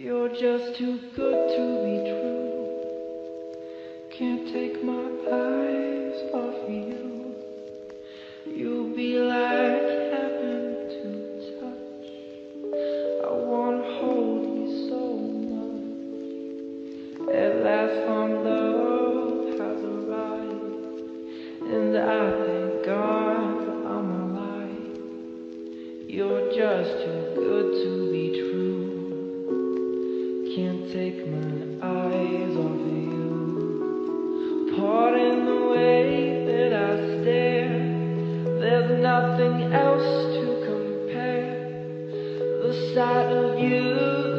You're just too good to be true. Can't take my eyes off you. You'll be like heaven to touch. I wanna hold you so much. At last, my love has arrived, and I thank God I'm alive. You're just too The side of you.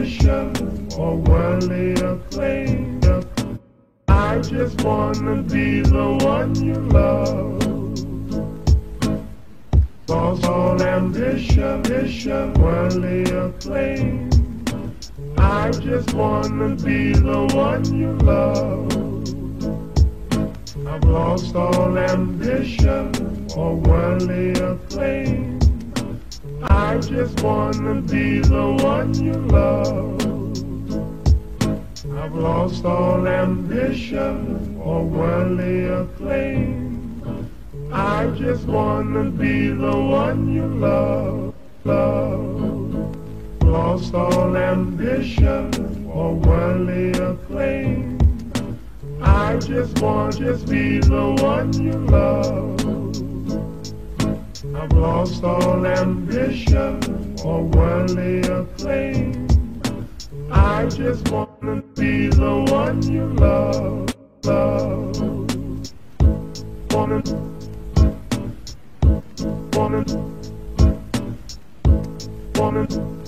recognition or worldly acclaim. I just wanna be the one you love. Lost all ambition, ambition, worldly acclaim. I just wanna be the one you love. I've lost all ambition or worldly acclaim. I just wanna be the one you love. I've lost all ambition for worldly acclaim. I just wanna be the one you love, love. Lost all ambition for worldly acclaim. I just want to be the one you love. I've lost all ambition or worldly acclaim. I just want to be the one you love, love. Wanna, wanna, wanna.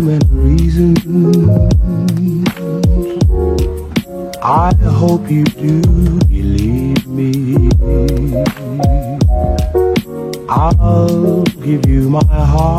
rhythm and. I hope you do believe me. I'll give you my heart.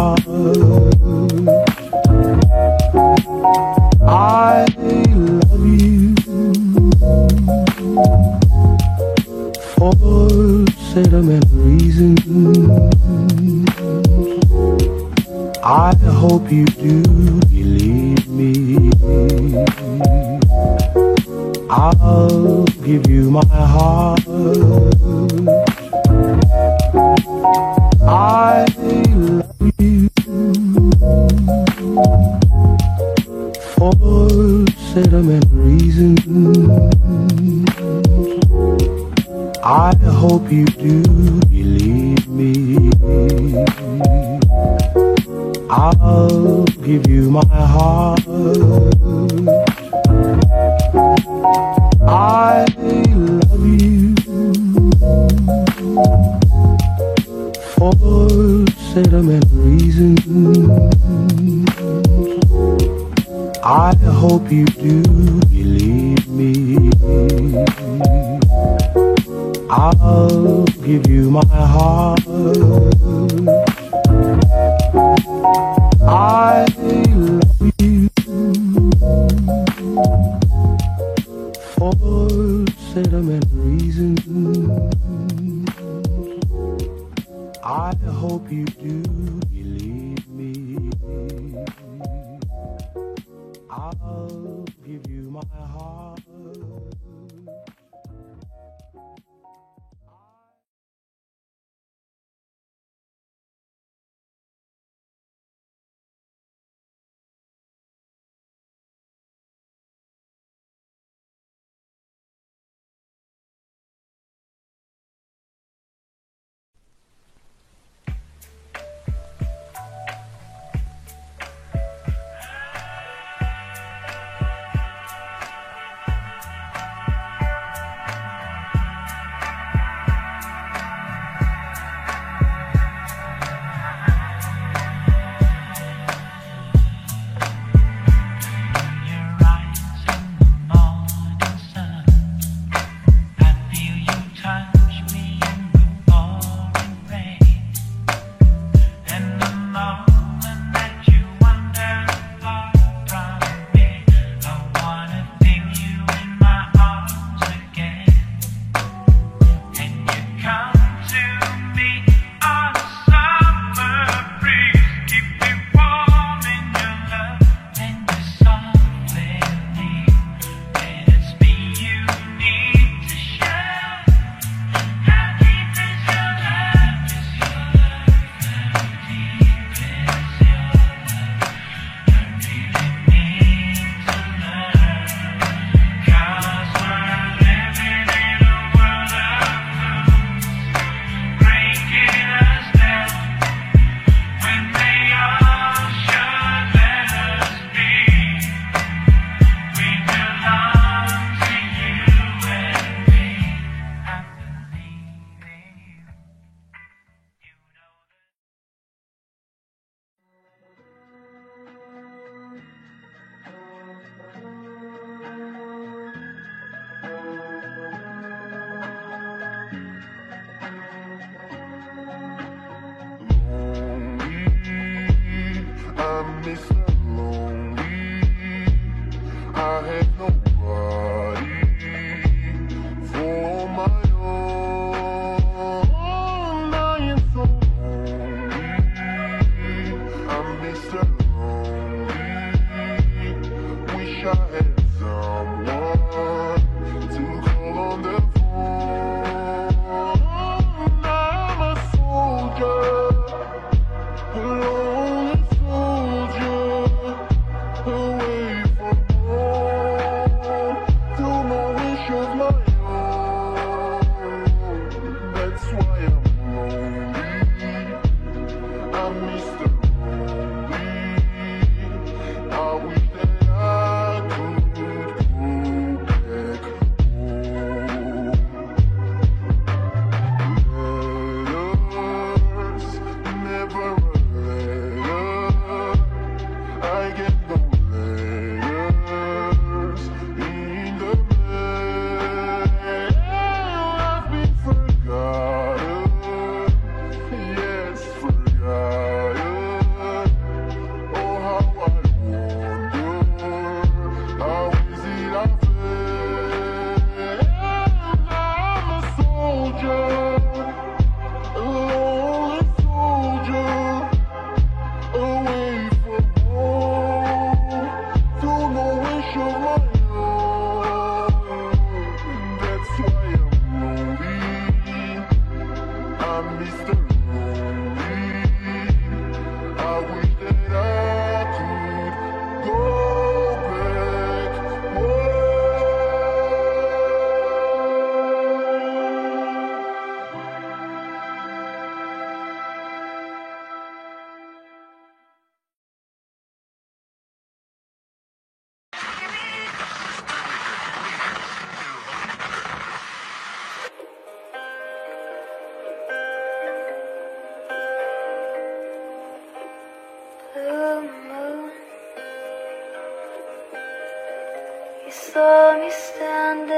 saw me standing.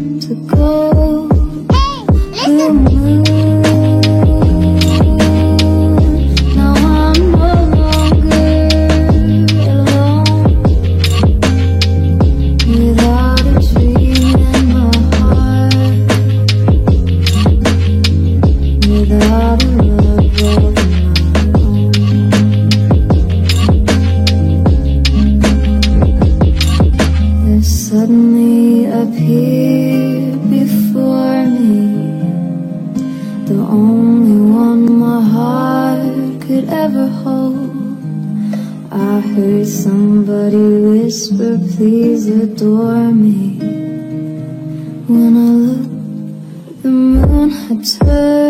to go. When I look, the moon had turned.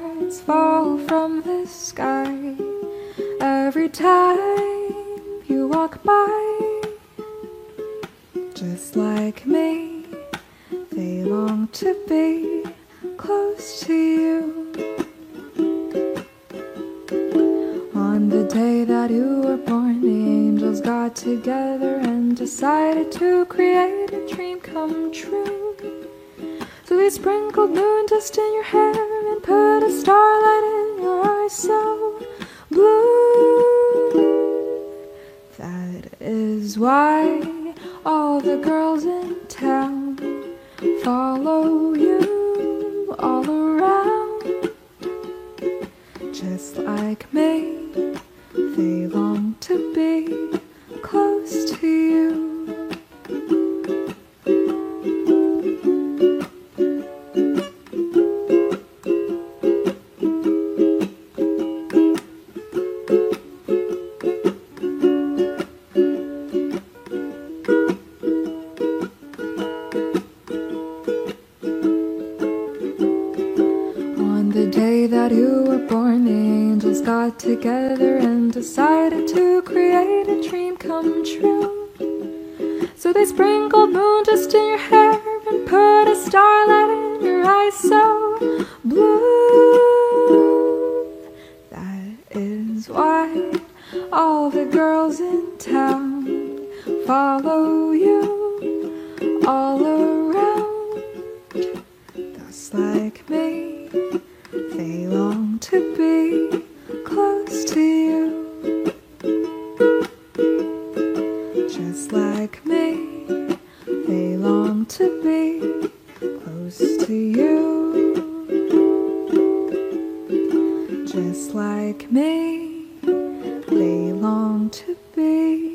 to create a dream come true. So we sprinkled moon dust in your hair and put a starlight in your eyes so blue. That is why all the girls in town follow you all around. Just like me, they long to be close to you. together and decided to create a dream come true. So they sprinkled moon dust. to be close to you. Just like me, they long to be.